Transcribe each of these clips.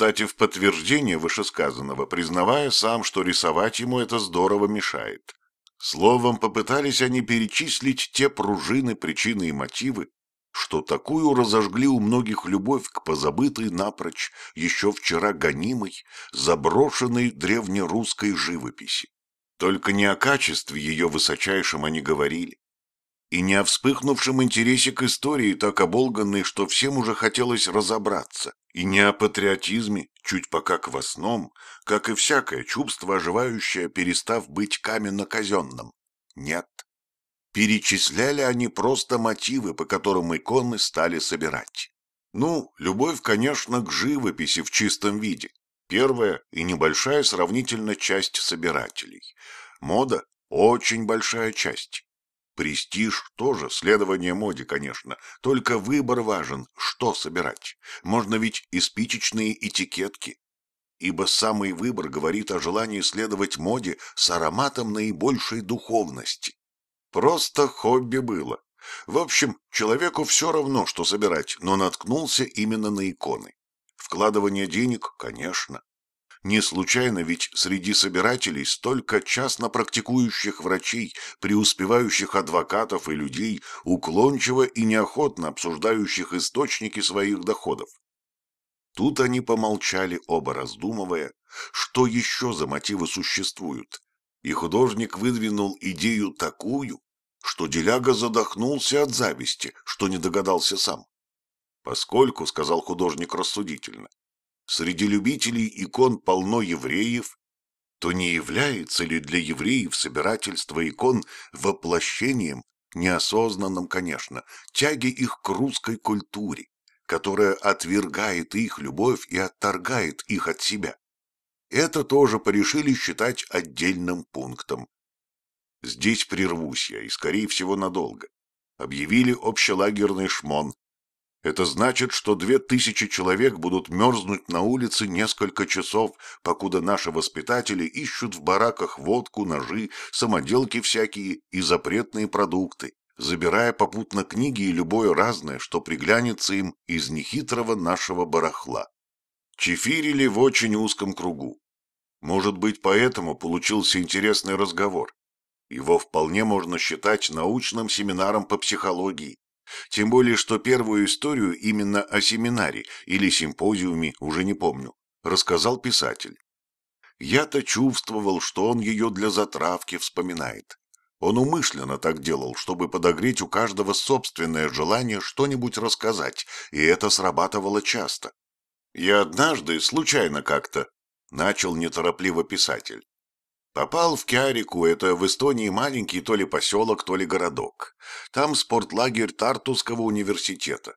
Кстати, в подтверждение вышесказанного, признавая сам, что рисовать ему это здорово мешает. Словом, попытались они перечислить те пружины, причины и мотивы, что такую разожгли у многих любовь к позабытой напрочь, еще вчера гонимой, заброшенной древнерусской живописи. Только не о качестве ее высочайшем они говорили, и не о вспыхнувшем интересе к истории, так оболганной, что всем уже хотелось разобраться, и не о патриотизме, чуть пока квасном, как и всякое чувство, оживающее, перестав быть каменно-казенным. Нет. Перечисляли они просто мотивы, по которым иконы стали собирать. Ну, любовь, конечно, к живописи в чистом виде. Первая и небольшая сравнительно часть собирателей. Мода – очень большая часть. Престиж тоже, следование моде, конечно, только выбор важен, что собирать. Можно ведь и спичечные этикетки. Ибо самый выбор говорит о желании следовать моде с ароматом наибольшей духовности. Просто хобби было. В общем, человеку все равно, что собирать, но наткнулся именно на иконы. Вкладывание денег, конечно. Не случайно ведь среди собирателей столько частно практикующих врачей, преуспевающих адвокатов и людей, уклончиво и неохотно обсуждающих источники своих доходов. Тут они помолчали оба, раздумывая, что еще за мотивы существуют, и художник выдвинул идею такую, что Деляга задохнулся от зависти, что не догадался сам. Поскольку, — сказал художник рассудительно, среди любителей икон полно евреев, то не является ли для евреев собирательство икон воплощением, неосознанным, конечно, тяги их к русской культуре, которая отвергает их любовь и отторгает их от себя? Это тоже порешили считать отдельным пунктом. Здесь прервусь я, и, скорее всего, надолго. Объявили общелагерный шмон, это значит, что две тысячи человек будут мерзнуть на улице несколько часов, покуда наши воспитатели ищут в бараках водку, ножи, самоделки всякие и запретные продукты, забирая попутно книги и любое разное, что приглянется им из нехитрого нашего барахла. Чефирили в очень узком кругу. Может быть, поэтому получился интересный разговор. Его вполне можно считать научным семинаром по психологии, тем более, что первую историю именно о семинаре или симпозиуме, уже не помню, рассказал писатель. Я-то чувствовал, что он ее для затравки вспоминает. Он умышленно так делал, чтобы подогреть у каждого собственное желание что-нибудь рассказать, и это срабатывало часто. Я однажды, случайно как-то, начал неторопливо писатель. Попал в Киарику, это в Эстонии маленький то ли поселок, то ли городок. Там спортлагерь Тартусского университета.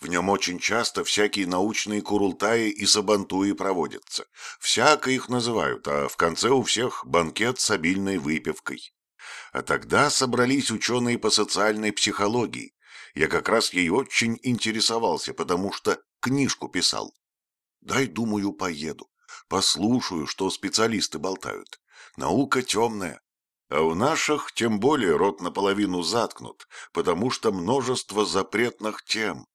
В нем очень часто всякие научные курултаи и сабантуи проводятся. Всяко их называют, а в конце у всех банкет с обильной выпивкой. А тогда собрались ученые по социальной психологии. Я как раз ей очень интересовался, потому что книжку писал. Дай, думаю, поеду. Послушаю, что специалисты болтают наука темная. А у наших тем более рот наполовину заткнут, потому что множество запретных тем.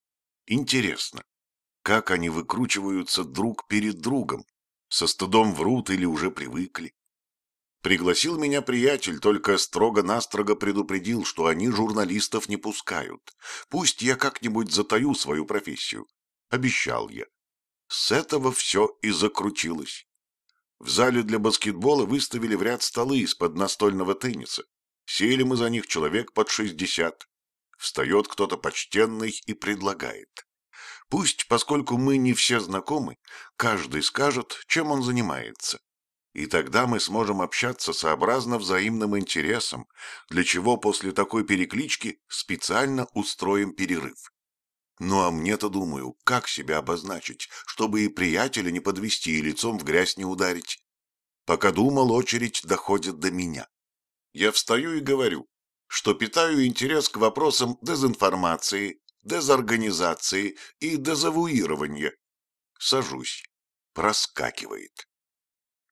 Интересно, как они выкручиваются друг перед другом? Со стыдом врут или уже привыкли? Пригласил меня приятель, только строго-настрого предупредил, что они журналистов не пускают. Пусть я как-нибудь затаю свою профессию. Обещал я. С этого все и закрутилось. В зале для баскетбола выставили в ряд столы из-под настольного тенниса. Сели мы за них человек под шестьдесят. Встает кто-то почтенный и предлагает. Пусть, поскольку мы не все знакомы, каждый скажет, чем он занимается. И тогда мы сможем общаться сообразно взаимным интересам, для чего после такой переклички специально устроим перерыв. Ну а мне-то, думаю, как себя обозначить, чтобы и приятеля не подвести и лицом в грязь не ударить. Пока думал, очередь доходит до меня. Я встаю и говорю, что питаю интерес к вопросам дезинформации, дезорганизации и дезавуирования. Сажусь. Проскакивает.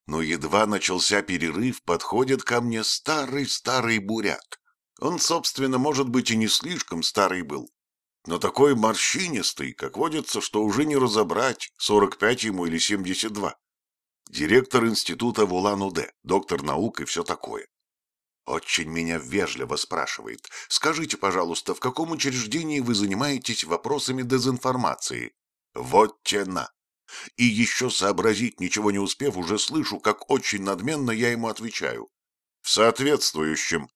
Но едва начался перерыв, подходит ко мне старый-старый бурят. Он, собственно, может быть, и не слишком старый был, но такой морщинистый, как водится, что уже не разобрать, 45 ему или 72. Директор института в Улан-Удэ, доктор наук и все такое. Очень меня вежливо спрашивает. Скажите, пожалуйста, в каком учреждении вы занимаетесь вопросами дезинформации? Вот тена. И еще сообразить, ничего не успев, уже слышу, как очень надменно я ему отвечаю. В соответствующем.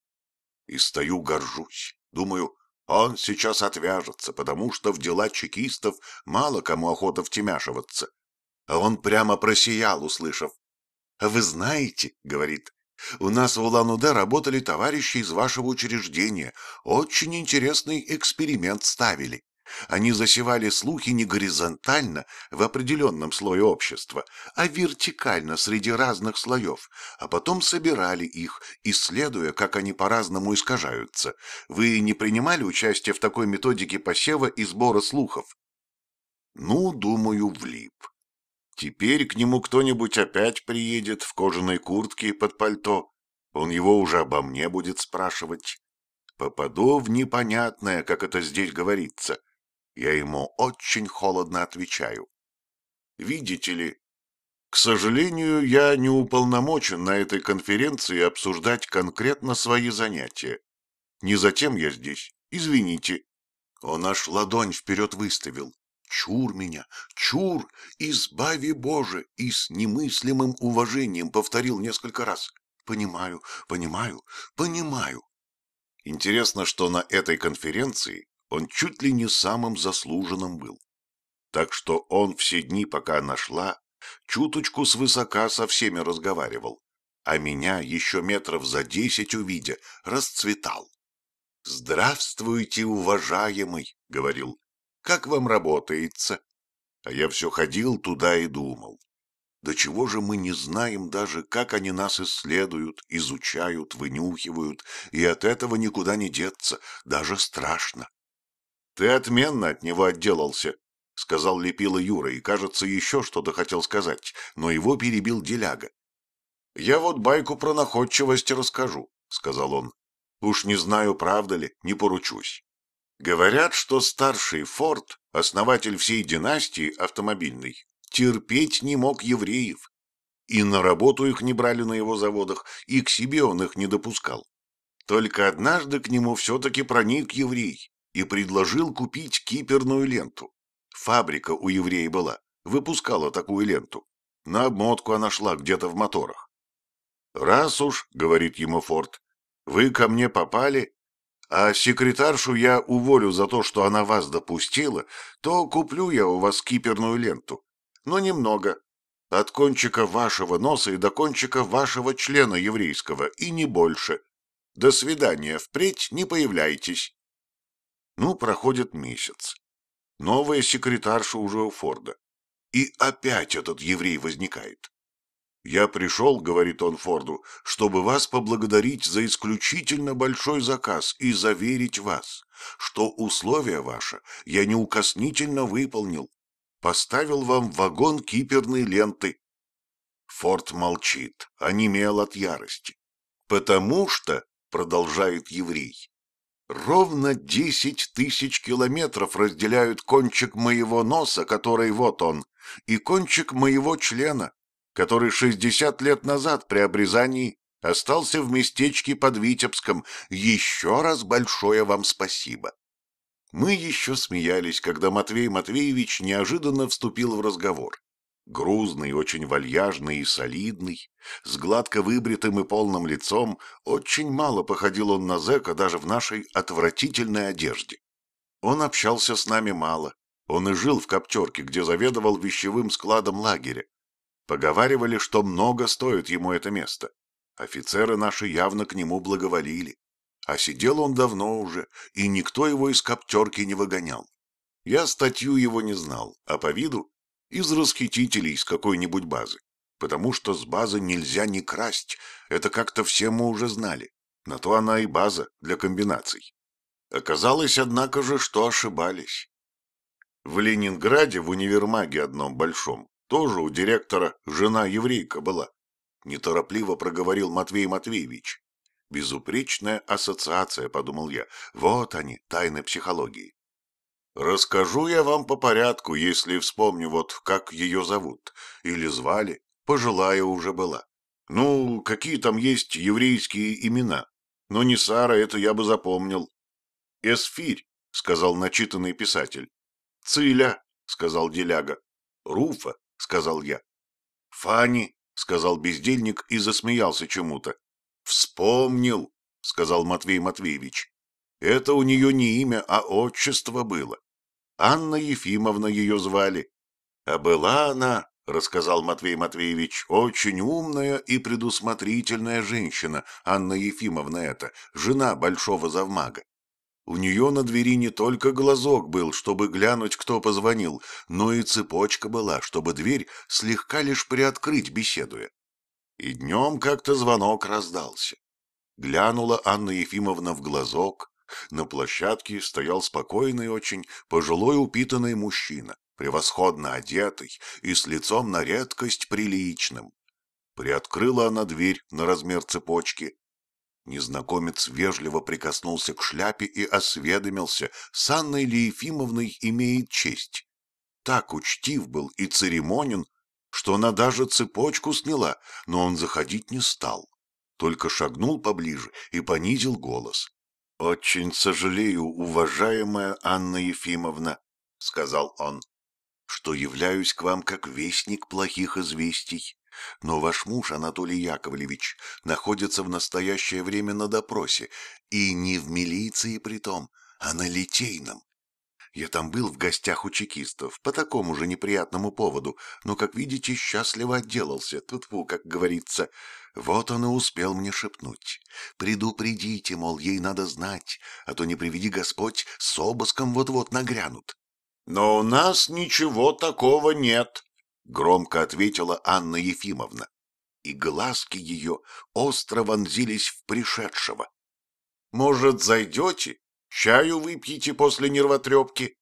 И стою горжусь. Думаю, он сейчас отвяжется, потому что в дела чекистов мало кому охота втемяшиваться. А он прямо просиял, услышав. «А вы знаете, — говорит, — у нас в Улан-Удэ работали товарищи из вашего учреждения, очень интересный эксперимент ставили. Они засевали слухи не горизонтально в определенном слое общества, а вертикально среди разных слоев, а потом собирали их, исследуя, как они по-разному искажаются. Вы не принимали участие в такой методике посева и сбора слухов? Ну, думаю, влип. Теперь к нему кто-нибудь опять приедет в кожаной куртке под пальто. Он его уже обо мне будет спрашивать. Попаду в непонятное, как это здесь говорится. Я ему очень холодно отвечаю. Видите ли, к сожалению, я не уполномочен на этой конференции обсуждать конкретно свои занятия. Не затем я здесь, извините. Он аж ладонь вперед выставил. Чур меня, чур, избави Боже, и с немыслимым уважением повторил несколько раз. Понимаю, понимаю, понимаю. Интересно, что на этой конференции он чуть ли не самым заслуженным был. Так что он все дни, пока она шла, чуточку свысока со всеми разговаривал, а меня еще метров за десять увидя, расцветал. «Здравствуйте, уважаемый!» — говорил. «Как вам работается?» А я все ходил туда и думал. Да чего же мы не знаем даже, как они нас исследуют, изучают, вынюхивают, и от этого никуда не деться, даже страшно. «Ты отменно от него отделался», — сказал Лепила Юра, и, кажется, еще что-то хотел сказать, но его перебил Деляга. «Я вот байку про находчивость расскажу», — сказал он. «Уж не знаю, правда ли, не поручусь. Говорят, что старший Форд, основатель всей династии автомобильной, терпеть не мог евреев. И на работу их не брали на его заводах, и к себе он их не допускал. Только однажды к нему все-таки проник еврей, и предложил купить киперную ленту. Фабрика у еврея была, выпускала такую ленту. На обмотку она шла где-то в моторах. «Раз уж, — говорит ему Форд, — вы ко мне попали, а секретаршу я уволю за то, что она вас допустила, то куплю я у вас киперную ленту. Но немного. От кончика вашего носа и до кончика вашего члена еврейского, и не больше. До свидания, впредь не появляйтесь. Ну, проходит месяц. Новая секретарша уже у Форда. И опять этот еврей возникает. «Я пришел, — говорит он Форду, — чтобы вас поблагодарить за исключительно большой заказ и заверить вас, что условия ваши я неукоснительно выполнил. Поставил вам вагон киперной ленты». Форд молчит, онемел от ярости. «Потому что, — продолжает еврей, Ровно десять тысяч километров разделяют кончик моего носа, который вот он, и кончик моего члена, который шестьдесят лет назад при обрезании остался в местечке под Витебском. Еще раз большое вам спасибо. Мы еще смеялись, когда Матвей Матвеевич неожиданно вступил в разговор грузный, очень вальяжный и солидный, с гладко выбритым и полным лицом, очень мало походил он на зэка даже в нашей отвратительной одежде. Он общался с нами мало, он и жил в Коптерке, где заведовал вещевым складом лагеря. Поговаривали, что много стоит ему это место. Офицеры наши явно к нему благоволили. А сидел он давно уже, и никто его из Коптерки не выгонял. Я статью его не знал, а по виду из расхитителей с какой-нибудь базы. Потому что с базы нельзя не красть, это как-то все мы уже знали. На то она и база для комбинаций. Оказалось, однако же, что ошибались. В Ленинграде, в универмаге одном большом, тоже у директора жена еврейка была. Неторопливо проговорил Матвей Матвеевич. Безупречная ассоциация, подумал я. Вот они, тайны психологии. Расскажу я вам по порядку, если вспомню вот, как ее зовут. Или звали, пожилая уже была. Ну, какие там есть еврейские имена. Но не Сара, это я бы запомнил. Эсфирь, сказал начитанный писатель. Циля, сказал Деляга. Руфа, сказал я. Фани, сказал бездельник и засмеялся чему-то. Вспомнил, сказал Матвей Матвеевич. Это у нее не имя, а отчество было. Анна Ефимовна ее звали. А была она, рассказал Матвей Матвеевич, очень умная и предусмотрительная женщина, Анна Ефимовна эта, жена большого завмага. У нее на двери не только глазок был, чтобы глянуть, кто позвонил, но и цепочка была, чтобы дверь слегка лишь приоткрыть, беседуя. И днем как-то звонок раздался. Глянула Анна Ефимовна в глазок, на площадке стоял спокойный очень, пожилой упитанный мужчина, превосходно одетый и с лицом на редкость приличным. Приоткрыла она дверь на размер цепочки. Незнакомец вежливо прикоснулся к шляпе и осведомился, с Анной ли Ефимовной имеет честь. Так учтив был и церемонен, что она даже цепочку сняла, но он заходить не стал, только шагнул поближе и понизил голос. «Очень сожалею, уважаемая Анна Ефимовна», — сказал он, — «что являюсь к вам как вестник плохих известий, но ваш муж, Анатолий Яковлевич, находится в настоящее время на допросе, и не в милиции притом, а на Литейном. Я там был в гостях у чекистов по такому же неприятному поводу, но, как видите, счастливо отделался, тут как говорится. Вот он и успел мне шепнуть. Предупредите, мол, ей надо знать, а то не приведи Господь, с обыском вот-вот нагрянут. Но у нас ничего такого нет, — громко ответила Анна Ефимовна. И глазки ее остро вонзились в пришедшего. Может, зайдете? Чаю выпьете после нервотрепки?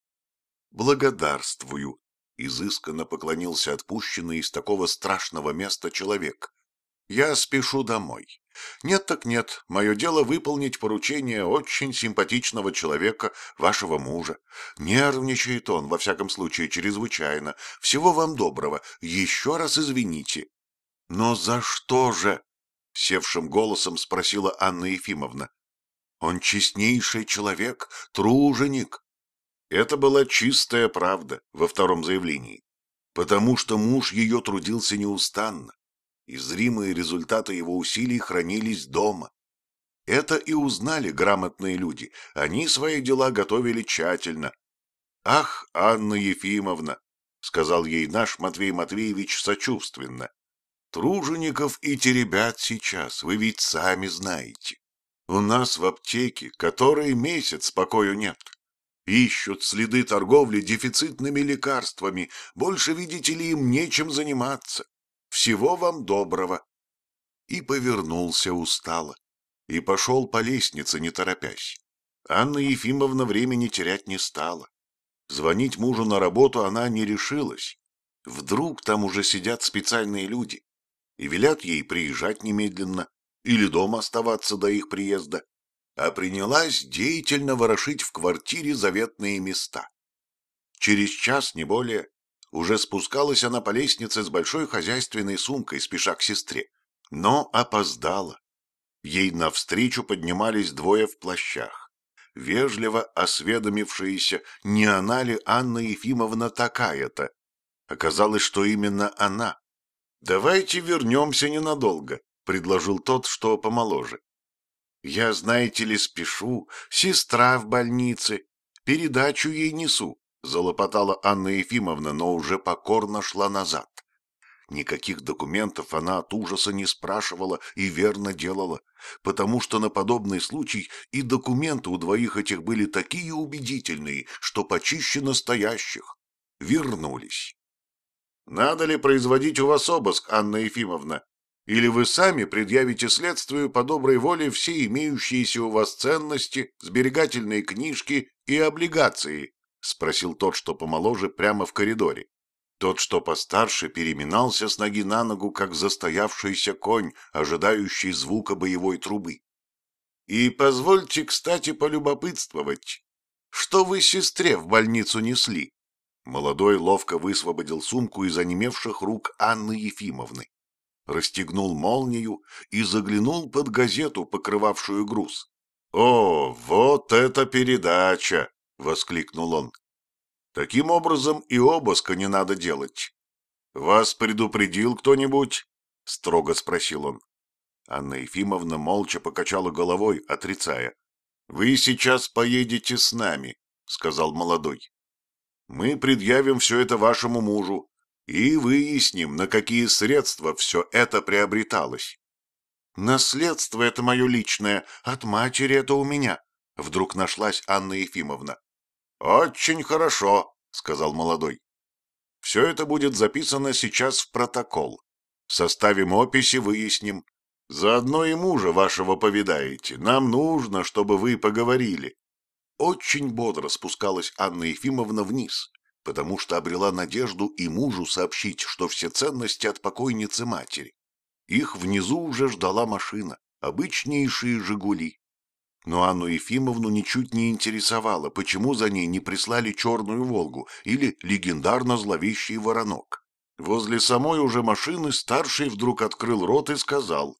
Благодарствую, — изысканно поклонился отпущенный из такого страшного места человек. Я спешу домой. Нет так нет, мое дело выполнить поручение очень симпатичного человека, вашего мужа. Нервничает он, во всяком случае, чрезвычайно. Всего вам доброго. Еще раз извините. Но за что же? Севшим голосом спросила Анна Ефимовна. Он честнейший человек, труженик. Это была чистая правда во втором заявлении, потому что муж ее трудился неустанно и зримые результаты его усилий хранились дома. Это и узнали грамотные люди, они свои дела готовили тщательно. «Ах, Анна Ефимовна!» — сказал ей наш Матвей Матвеевич сочувственно. «Тружеников и теребят сейчас, вы ведь сами знаете. У нас в аптеке который месяц покою нет. Ищут следы торговли дефицитными лекарствами, больше, видите ли, им нечем заниматься. Всего вам доброго. И повернулся устало. И пошел по лестнице, не торопясь. Анна Ефимовна времени терять не стала. Звонить мужу на работу она не решилась. Вдруг там уже сидят специальные люди и велят ей приезжать немедленно или дома оставаться до их приезда, а принялась деятельно ворошить в квартире заветные места. Через час, не более, уже спускалась она по лестнице с большой хозяйственной сумкой, спеша к сестре. Но опоздала. Ей навстречу поднимались двое в плащах. Вежливо осведомившиеся, не она ли Анна Ефимовна такая-то. Оказалось, что именно она. «Давайте вернемся ненадолго», — предложил тот, что помоложе. «Я, знаете ли, спешу, сестра в больнице, передачу ей несу. — залопотала Анна Ефимовна, но уже покорно шла назад. Никаких документов она от ужаса не спрашивала и верно делала, потому что на подобный случай и документы у двоих этих были такие убедительные, что почище настоящих. Вернулись. «Надо ли производить у вас обыск, Анна Ефимовна? Или вы сами предъявите следствию по доброй воле все имеющиеся у вас ценности, сберегательные книжки и облигации?» — спросил тот, что помоложе, прямо в коридоре. Тот, что постарше, переминался с ноги на ногу, как застоявшийся конь, ожидающий звука боевой трубы. «И позвольте, кстати, полюбопытствовать, Что вы сестре в больницу несли?» Молодой ловко высвободил сумку из онемевших рук Анны Ефимовны, расстегнул молнию и заглянул под газету, покрывавшую груз. «О, вот это передача!» — воскликнул он. «Таким образом и обыска не надо делать. Вас предупредил кто-нибудь?» — строго спросил он. Анна Ефимовна молча покачала головой, отрицая. «Вы сейчас поедете с нами», — сказал молодой. «Мы предъявим все это вашему мужу и выясним, на какие средства все это приобреталось». «Наследство это мое личное, от матери это у меня», — вдруг нашлась Анна Ефимовна. «Очень хорошо», — сказал молодой. «Все это будет записано сейчас в протокол. Составим описи, выясним, Заодно и мужа вашего повидаете. Нам нужно, чтобы вы поговорили. Очень бодро спускалась Анна Ефимовна вниз, потому что обрела надежду и мужу сообщить, что все ценности от покойницы матери. Их внизу уже ждала машина, обычнейшие «Жигули». Но Анну Ефимовну ничуть не интересовало, почему за ней не прислали черную «Волгу» или легендарно зловещий воронок. Возле самой уже машины старший вдруг открыл рот и сказал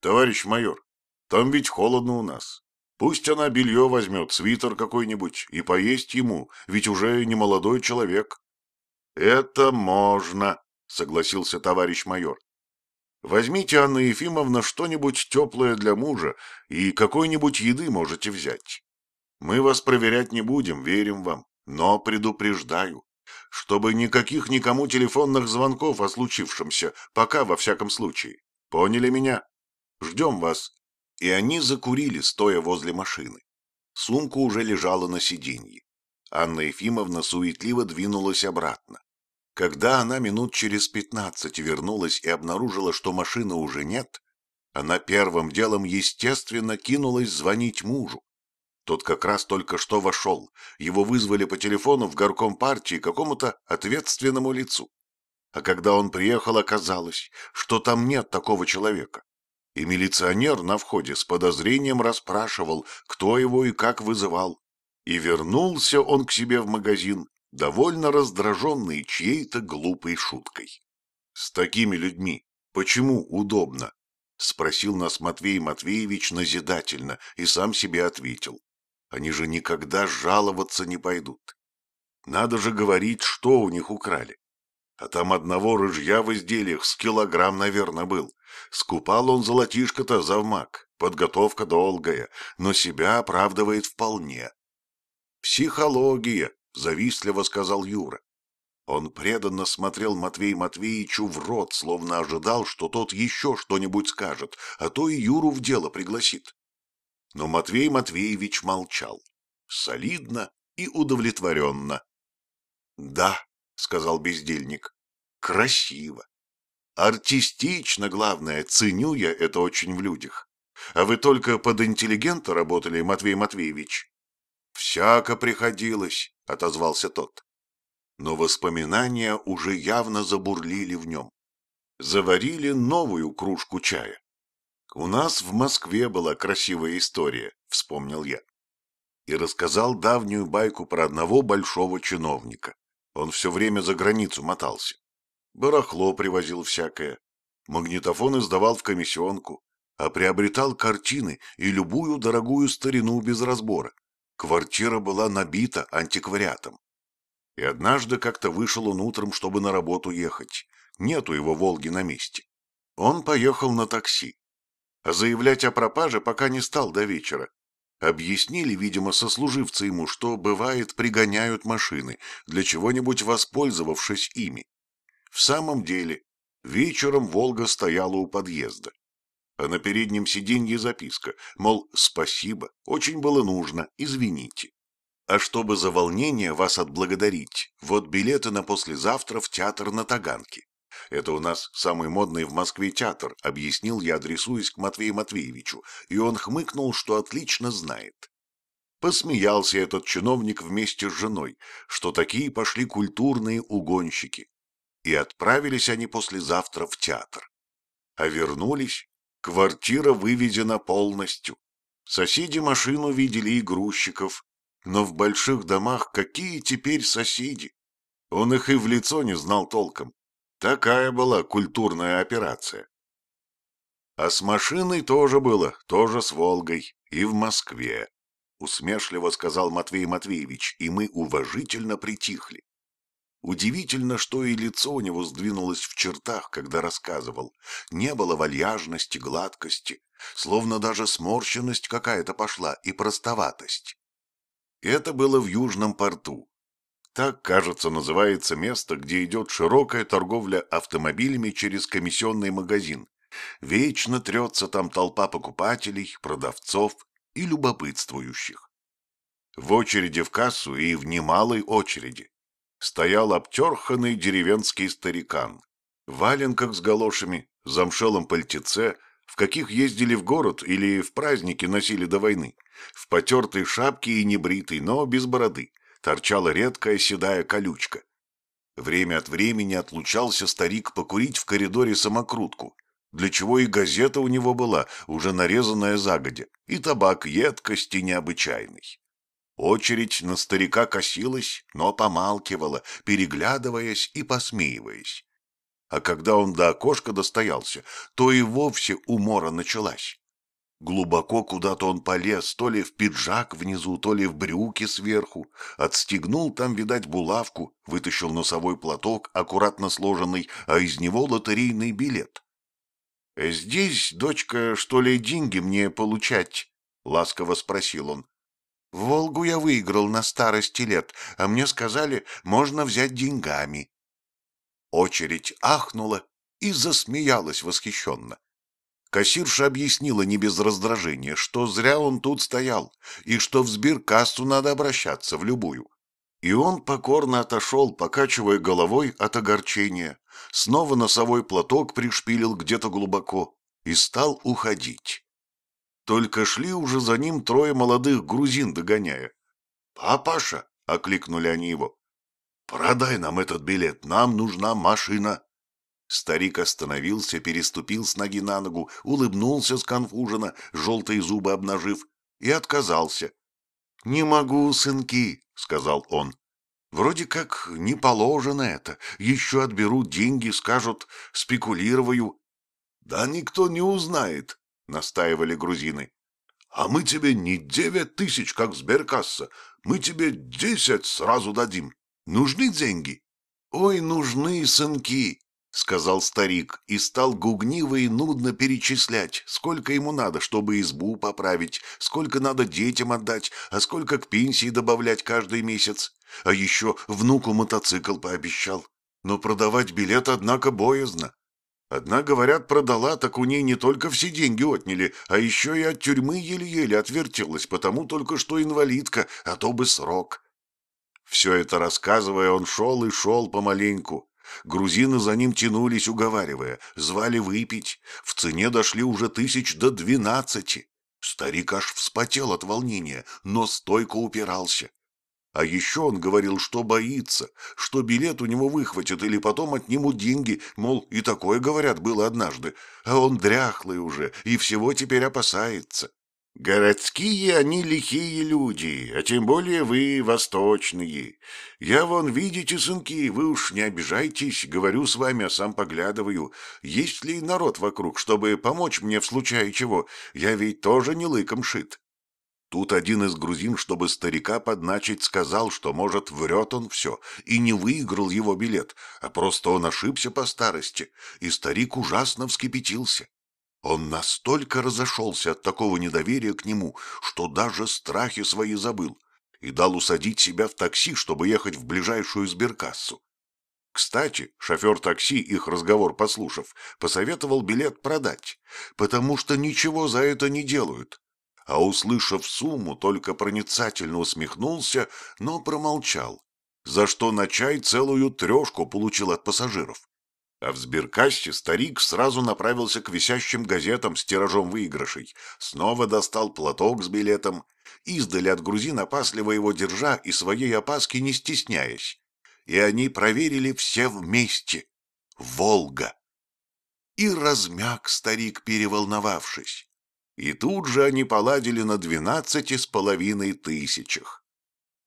«Товарищ майор, там ведь холодно у нас. Пусть она белье возьмет, свитер какой-нибудь, и поесть ему, ведь уже не молодой человек». «Это можно», — согласился товарищ майор. «Возьмите, Анна Ефимовна, что-нибудь теплое для мужа и какой-нибудь еды можете взять. Мы вас проверять не будем, верим вам, но предупреждаю, чтобы никаких никому телефонных звонков о случившемся, пока во всяком случае. Поняли меня?» Ждем вас». И они закурили, стоя возле машины. Сумка уже лежала на сиденье. Анна Ефимовна суетливо двинулась обратно. Когда она минут через пятнадцать вернулась и обнаружила, что машины уже нет, она первым делом, естественно, кинулась звонить мужу. Тот как раз только что вошел. Его вызвали по телефону в горком партии какому-то ответственному лицу. А когда он приехал, оказалось, что там нет такого человека и милиционер на входе с подозрением расспрашивал, кто его и как вызывал. И вернулся он к себе в магазин, довольно раздраженный чьей-то глупой шуткой. «С такими людьми почему удобно?» — спросил нас Матвей Матвеевич назидательно и сам себе ответил. «Они же никогда жаловаться не пойдут. Надо же говорить, что у них украли. А там одного рыжья в изделиях с килограмм, наверное, был. Скупал он золотишко-то завмак. Подготовка долгая, но себя оправдывает вполне. «Психология», — завистливо сказал Юра. Он преданно смотрел Матвей Матвеевичу в рот, словно ожидал, что тот еще что-нибудь скажет, а то и Юру в дело пригласит. Но Матвей Матвеевич молчал, солидно и удовлетворенно. «Да», — сказал бездельник. «Красиво. Артистично, главное, ценю я это очень в людях. А вы только под интеллигента работали, Матвей Матвеевич?» «Всяко приходилось», — отозвался тот. Но воспоминания уже явно забурлили в нем. Заварили новую кружку чая. «У нас в Москве была красивая история», — вспомнил я. И рассказал давнюю байку про одного большого чиновника. Он все время за границу мотался. Барахло привозил всякое. Магнитофон издавал в комиссионку, а приобретал картины и любую дорогую старину без разбора. Квартира была набита антиквариатом. И однажды как-то вышел он утром, чтобы на работу ехать. Нету его «Волги» на месте. Он поехал на такси. А заявлять о пропаже пока не стал до вечера. Объяснили, видимо, сослуживцы ему, что, бывает, пригоняют машины, для чего-нибудь воспользовавшись ими. В самом деле, вечером «Волга» стояла у подъезда. А на переднем сиденье записка, мол, спасибо, очень было нужно, извините. А чтобы за волнение вас отблагодарить, вот билеты на послезавтра в театр на Таганке. Это у нас самый модный в Москве театр, объяснил я, адресуясь к Матвею Матвеевичу, и он хмыкнул, что отлично знает. Посмеялся этот чиновник вместе с женой, что такие пошли культурные угонщики. И отправились они послезавтра в театр. А вернулись, квартира выведена полностью. Соседи машину видели и грузчиков, но в больших домах какие теперь соседи? Он их и в лицо не знал толком. Такая была культурная операция. А с машиной тоже было, тоже с «Волгой», и в Москве. Усмешливо сказал Матвей Матвеевич, и мы уважительно притихли. Удивительно, что и лицо у него сдвинулось в чертах, когда рассказывал. Не было вальяжности, гладкости, словно даже сморщенность какая-то пошла и простоватость. Это было в Южном порту. Так, кажется, называется место, где идет широкая торговля автомобилями через комиссионный магазин. Вечно трется там толпа покупателей, продавцов и любопытствующих. В очереди в кассу и в немалой очереди стоял обтерханный деревенский старикан, в валенках с галошами, замшелом пальтеце, в каких ездили в город или в праздники носили до войны, в потертой шапке и небритой, но без бороды, торчала редкая седая колючка. Время от времени отлучался старик покурить в коридоре самокрутку, для чего и газета у него была, уже нарезанная загодя, и табак едкости необычайный. Очередь на старика косилась, но помалкивала, переглядываясь и посмеиваясь. А когда он до окошка достоялся, то и вовсе умора началась. Глубоко куда-то он полез, то ли в пиджак внизу, то ли в брюки сверху, отстегнул там, видать, булавку, вытащил носовой платок, аккуратно сложенный, а из него лотерейный билет. «Здесь, дочка, что ли, деньги мне получать?» — ласково спросил он. Волгу я выиграл на старости лет, а мне сказали, можно взять деньгами. Очередь ахнула и засмеялась восхищенно. Кассирша объяснила не без раздражения, что зря он тут стоял, и что в сберкассу надо обращаться в любую. И он покорно отошел, покачивая головой от огорчения, снова носовой платок пришпилил где-то глубоко и стал уходить. Только шли уже за ним трое молодых грузин, догоняя. «Папаша!» — окликнули они его. «Продай нам этот билет, нам нужна машина!» Старик остановился, переступил с ноги на ногу, улыбнулся сконфуженно, желтые зубы обнажив, и отказался. «Не могу, сынки», — сказал он. «Вроде как не положено это. Еще отберут деньги, скажут, спекулирую». «Да никто не узнает», — настаивали грузины. «А мы тебе не девять тысяч, как сберкасса, мы тебе десять сразу дадим. Нужны деньги?» «Ой, нужны, сынки!» — сказал старик и стал гугниво и нудно перечислять, сколько ему надо, чтобы избу поправить, сколько надо детям отдать, а сколько к пенсии добавлять каждый месяц. А еще внуку мотоцикл пообещал. Но продавать билет, однако, боязно. Одна, говорят, продала, так у ней не только все деньги отняли, а еще и от тюрьмы еле-еле отвертелась, потому только что инвалидка, а то бы срок. Все это рассказывая, он шел и шел помаленьку. Грузины за ним тянулись, уговаривая, звали выпить. В цене дошли уже тысяч до двенадцати. Старик аж вспотел от волнения, но стойко упирался. А еще он говорил, что боится, что билет у него выхватят или потом отнимут деньги, мол, и такое, говорят, было однажды, а он дряхлый уже и всего теперь опасается. Городские они лихие люди, а тем более вы восточные. Я вон, видите, сынки, вы уж не обижайтесь, говорю с вами, а сам поглядываю. Есть ли народ вокруг, чтобы помочь мне в случае чего? Я ведь тоже не лыком шит. Тут один из грузин, чтобы старика подначить, сказал, что, может, врет он все, и не выиграл его билет, а просто он ошибся по старости, и старик ужасно вскипятился. Он настолько разошелся от такого недоверия к нему, что даже страхи свои забыл, и дал усадить себя в такси, чтобы ехать в ближайшую сберкассу. Кстати, шофер такси, их разговор послушав, посоветовал билет продать, потому что ничего за это не делают, а, услышав сумму, только проницательно усмехнулся, но промолчал, за что на чай целую трешку получил от пассажиров. А в сберкассе старик сразу направился к висящим газетам с тиражом выигрышей, снова достал платок с билетом, издали от грузин опасливо его держа и своей опаски не стесняясь. И они проверили все вместе. Волга! И размяк старик, переволновавшись. И тут же они поладили на двенадцати с половиной тысячах.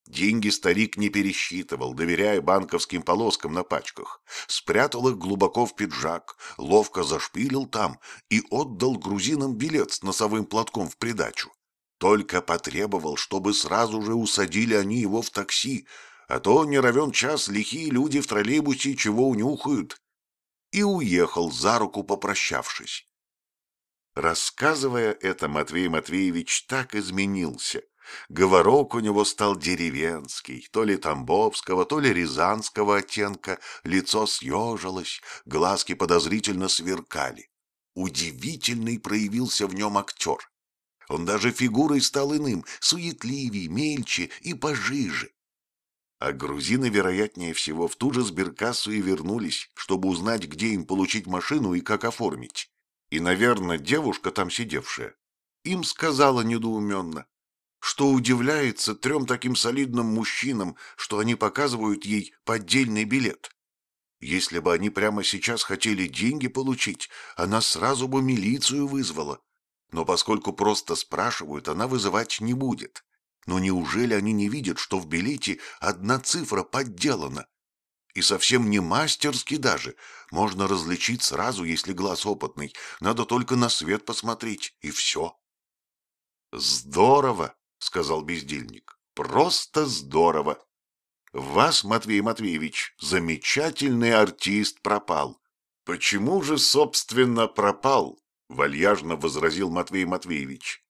Деньги старик не пересчитывал, доверяя банковским полоскам на пачках. Спрятал их глубоко в пиджак, ловко зашпилил там и отдал грузинам билет с носовым платком в придачу. Только потребовал, чтобы сразу же усадили они его в такси, а то не равен час лихие люди в троллейбусе чего унюхают. И уехал за руку попрощавшись. Рассказывая это, Матвей Матвеевич так изменился. Говорок у него стал деревенский, то ли тамбовского, то ли рязанского оттенка, лицо съежилось, глазки подозрительно сверкали. Удивительный проявился в нем актер. Он даже фигурой стал иным, суетливей, мельче и пожиже. А грузины, вероятнее всего, в ту же сберкассу и вернулись, чтобы узнать, где им получить машину и как оформить. И, наверное, девушка там сидевшая им сказала недоуменно, что удивляется трем таким солидным мужчинам, что они показывают ей поддельный билет. Если бы они прямо сейчас хотели деньги получить, она сразу бы милицию вызвала. Но поскольку просто спрашивают, она вызывать не будет. Но неужели они не видят, что в билете одна цифра подделана? И совсем не мастерски даже. Можно различить сразу, если глаз опытный. Надо только на свет посмотреть, и все. «Здорово!» — сказал бездельник. «Просто здорово! Вас, Матвей Матвеевич, замечательный артист пропал. Почему же, собственно, пропал?» — вальяжно возразил Матвей Матвеевич.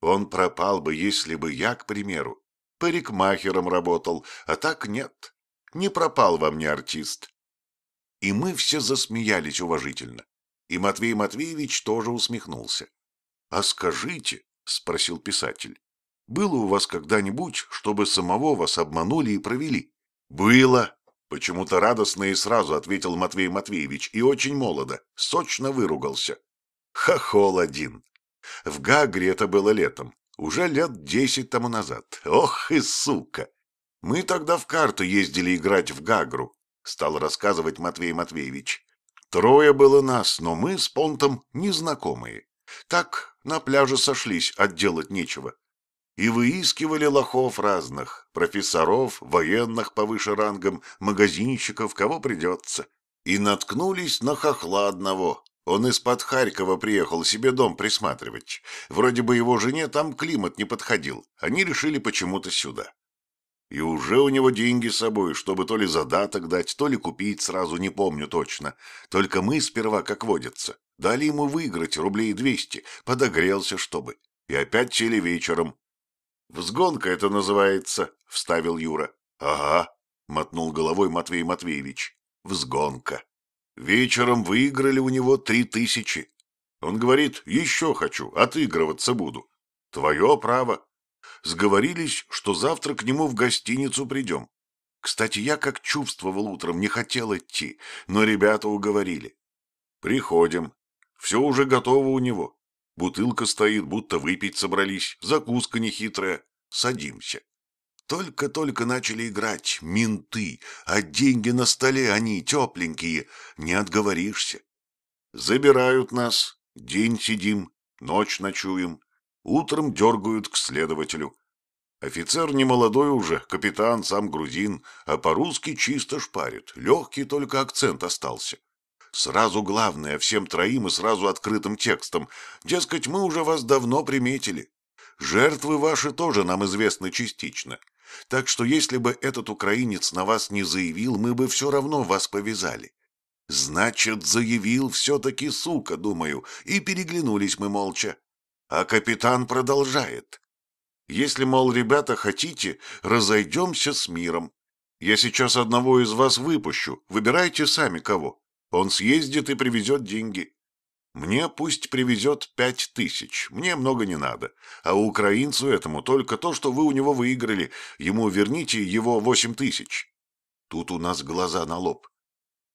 «Он пропал бы, если бы я, к примеру, парикмахером работал, а так нет. Не пропал во мне артист. И мы все засмеялись уважительно. И Матвей Матвеевич тоже усмехнулся. «А скажите», — спросил писатель, — «было у вас когда-нибудь, чтобы самого вас обманули и провели?» «Было», — почему-то радостно и сразу ответил Матвей Матвеевич, и очень молодо, сочно выругался. «Хохол один. В Гагре это было летом, уже лет десять тому назад. Ох и сука! Мы тогда в карты ездили играть в Гагру, стал рассказывать Матвей Матвеевич. Трое было нас, но мы с Понтом незнакомые. Так на пляже сошлись, отделать нечего. И выискивали лохов разных, профессоров, военных повыше рангом, магазинщиков, кого придется. И наткнулись на хохла одного. Он из-под Харькова приехал себе дом присматривать. Вроде бы его жене там климат не подходил. Они решили почему-то сюда. И уже у него деньги с собой, чтобы то ли задаток дать, то ли купить сразу, не помню точно. Только мы сперва, как водится, дали ему выиграть рублей двести, подогрелся, чтобы. И опять сели вечером. «Взгонка это называется», — вставил Юра. «Ага», — мотнул головой Матвей Матвеевич. «Взгонка». Вечером выиграли у него три тысячи. Он говорит, еще хочу, отыгрываться буду. Твое право, Сговорились, что завтра к нему в гостиницу придем. Кстати, я как чувствовал утром, не хотел идти, но ребята уговорили. Приходим. Все уже готово у него. Бутылка стоит, будто выпить собрались, закуска нехитрая. Садимся. Только-только начали играть менты, а деньги на столе они тепленькие, не отговоришься. Забирают нас, день сидим, ночь ночуем. Утром дергают к следователю. Офицер не молодой уже, капитан, сам грузин, а по-русски чисто шпарит, легкий только акцент остался. Сразу главное, всем троим и сразу открытым текстом. Дескать, мы уже вас давно приметили. Жертвы ваши тоже нам известны частично. Так что если бы этот украинец на вас не заявил, мы бы все равно вас повязали. Значит, заявил все-таки, сука, думаю, и переглянулись мы молча. А капитан продолжает. Если, мол, ребята, хотите, разойдемся с миром. Я сейчас одного из вас выпущу, выбирайте сами кого. Он съездит и привезет деньги. Мне пусть привезет пять тысяч, мне много не надо. А украинцу этому только то, что вы у него выиграли, ему верните его восемь тысяч. Тут у нас глаза на лоб.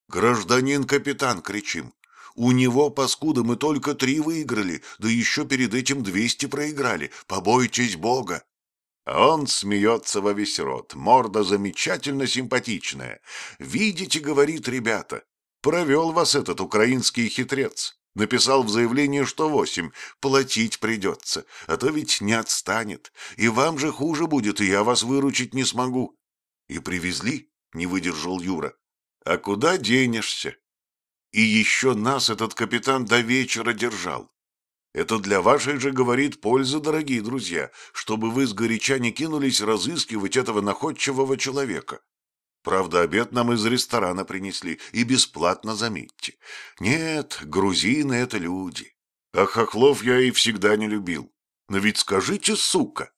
«Гражданин-капитан!» — кричим. У него, паскуда, мы только три выиграли, да еще перед этим двести проиграли. Побойтесь Бога!» Он смеется во весь рот, морда замечательно симпатичная. «Видите, — говорит ребята, — провел вас этот украинский хитрец. Написал в заявлении, что восемь. Платить придется, а то ведь не отстанет. И вам же хуже будет, и я вас выручить не смогу. И привезли, не выдержал Юра. А куда денешься? И еще нас этот капитан до вечера держал. Это для вашей же, говорит, пользы, дорогие друзья, чтобы вы сгоряча не кинулись разыскивать этого находчивого человека. Правда, обед нам из ресторана принесли, и бесплатно, заметьте. Нет, грузины — это люди. А хохлов я и всегда не любил. Но ведь скажите, сука,